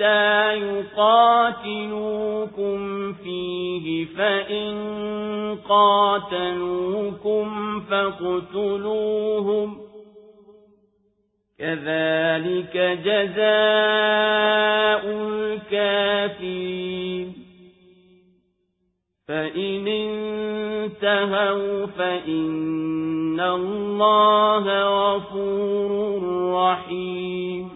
يُقَاتِلُوكُمْ فِيهِ فَإِن قَاتَلُوكُمْ فَاقْتُلُوهُمْ. كَذَلِكَ جَزَاءُ الْكَافِرِينَ. فَإِنِ انتهوا فإن الله غفور رحيم.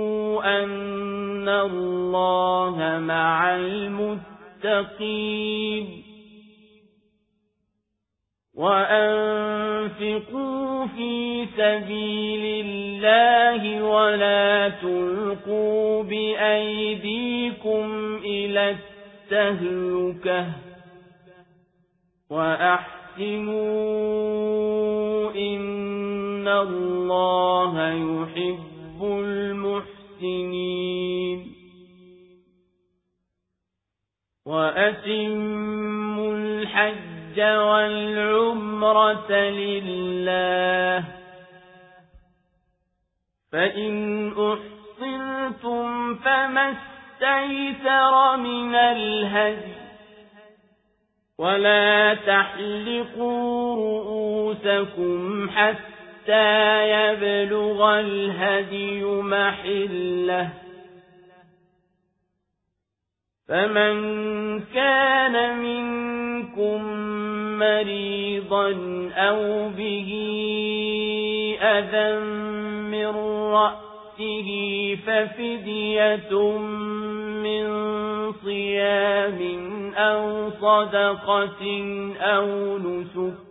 أن الله مع المتقين وأنفقوا في سبيل الله ولا تلقوا بأيديكم إلى التهلكة وأحسنوا إن الله يحب المحسنين. وأتموا الحج والعمرة لله. فإن أحصرتم فما استيسر من الهدي. ولا تحلقوا رؤوسكم حتى يبلغ الهدي محله فمن كان منكم مريضا أو به أذى من رأسه ففدية من صيام أو صدقة أو نسك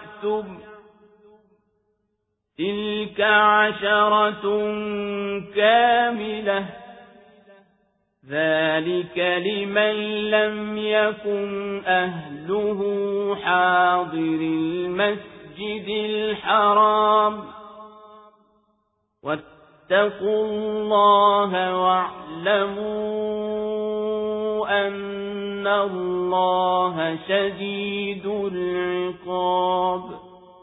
رجعتم تلك عشرة كاملة ذلك لمن لم يكن أهله حاضر المسجد الحرام واتقوا الله واعلموا أن الله شديد العقاب.